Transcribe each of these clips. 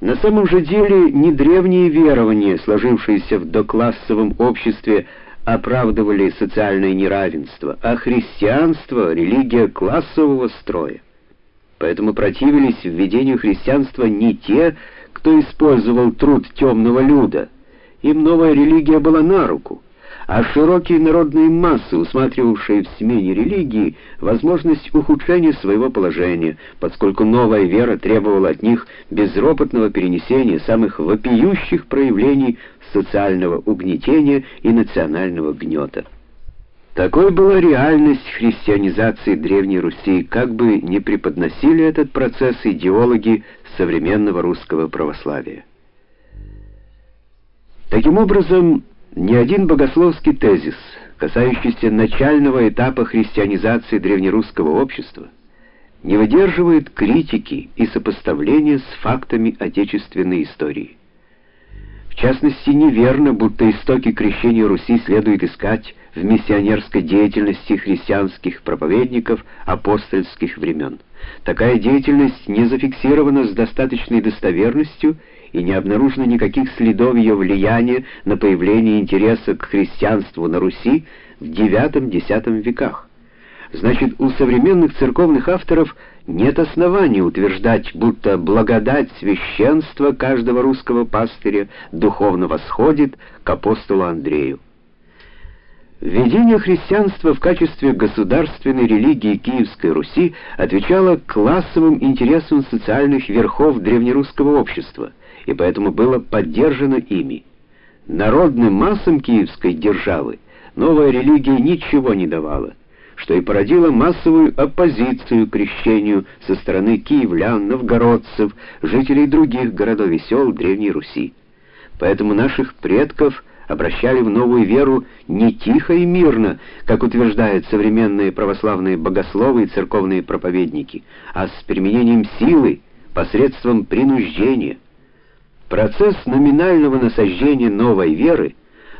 На самом же деле не древние верования, сложившиеся в доклассовом обществе, оправдывали социальное неравенство, а христианство — религия классового строя. Поэтому противились введению христианства не те, кто использовал труд темного люда. Им новая религия была на руку а широкие народные массы, усматривавшие в смене религии возможность ухудшения своего положения, поскольку новая вера требовала от них безропотного перенесения самых вопиющих проявлений социального угнетения и национального гнета. Такой была реальность христианизации Древней Руси, как бы не преподносили этот процесс идеологи современного русского православия. Таким образом, ни один богословский тезис, касающийся начального этапа христианизации древнерусского общества, не выдерживает критики и сопоставления с фактами отечественной истории. В частности, неверно, будто истоки крещения Руси следует искать в миссионерской деятельности христианских проповедников апостольских времен. Такая деятельность не зафиксирована с достаточной достоверностью и не обнаружено никаких следов ее влияния на появление интереса к христианству на Руси в IX-X веках. Значит, у современных церковных авторов нет оснований утверждать, будто благодать священства каждого русского пастыря духовно восходит к апостолу Андрею. Введение христианства в качестве государственной религии Киевской Руси отвечало классовым интересам социальных верхов древнерусского общества – и поэтому было поддержано ими. Народным массам киевской державы новая религия ничего не давала, что и породило массовую оппозицию крещению со стороны киевлян, новгородцев, жителей других городов и сел Древней Руси. Поэтому наших предков обращали в новую веру не тихо и мирно, как утверждают современные православные богословы и церковные проповедники, а с применением силы посредством принуждения. Процесс номинального насаждения новой веры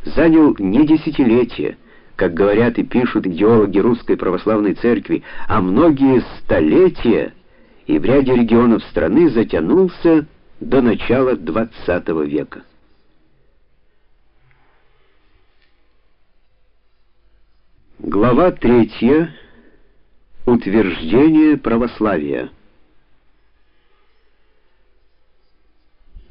занял не десятилетия, как говорят и пишут идеологи Русской Православной Церкви, а многие столетия, и в ряде регионов страны затянулся до начала XX века. Глава третья. Утверждение православия.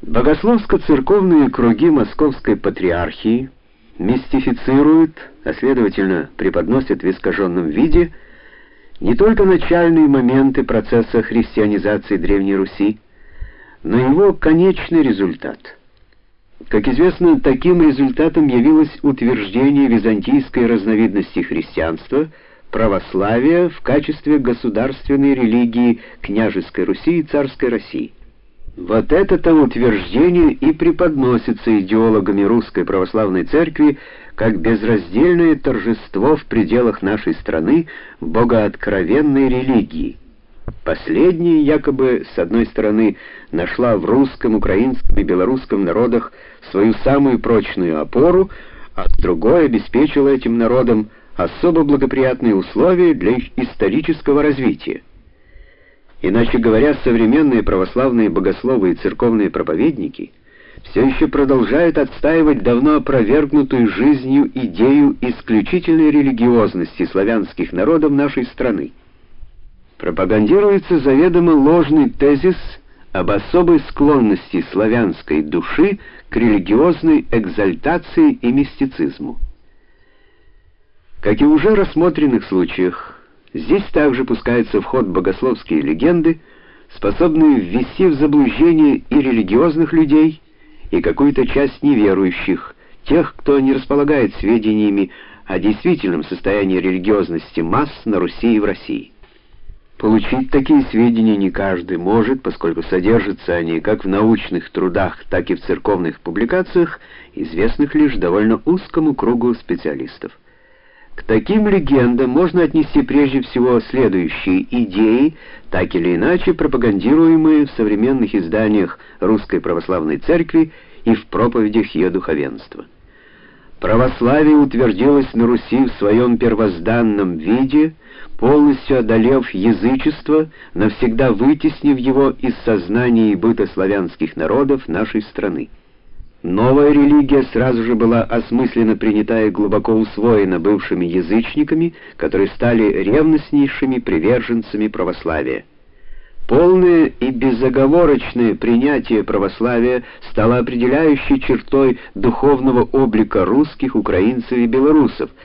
Богословско-церковные круги Московской патриархии мистифицируют, а следовательно преподносят в искаженном виде не только начальные моменты процесса христианизации Древней Руси, но и его конечный результат. Как известно, таким результатом явилось утверждение византийской разновидности христианства, православия в качестве государственной религии княжеской Руси и царской России. Вот это-то утверждение и преподносится идеологами Русской Православной Церкви как безраздельное торжество в пределах нашей страны богооткровенной религии. Последняя якобы, с одной стороны, нашла в русском, украинском и белорусском народах свою самую прочную опору, а с другой обеспечила этим народам особо благоприятные условия для их исторического развития. Иначе говоря, современные православные богословы и церковные проповедники все еще продолжают отстаивать давно опровергнутую жизнью идею исключительной религиозности славянских народов нашей страны. Пропагандируется заведомо ложный тезис об особой склонности славянской души к религиозной экзальтации и мистицизму. Как и уже рассмотренных случаях, Здесь также пускаются в ход богословские легенды, способные ввести в заблуждение и религиозных людей, и какую-то часть неверующих, тех, кто не располагает сведениями о действительном состоянии религиозности масс на Руси и в России. Получить такие сведения не каждый может, поскольку содержатся они как в научных трудах, так и в церковных публикациях, известных лишь довольно узкому кругу специалистов. К таким легендам можно отнести прежде всего следующие идеи, так или иначе пропагандируемые в современных изданиях Русской Православной Церкви и в проповедях ее духовенства. Православие утвердилось на Руси в своем первозданном виде, полностью одолев язычество, навсегда вытеснив его из сознания и быта славянских народов нашей страны. Новая религия сразу же была осмысленно принята и глубоко усвоена бывшими язычниками, которые стали ревностнейшими приверженцами православия. Полное и безоговорочное принятие православия стало определяющей чертой духовного облика русских, украинцев и белорусов,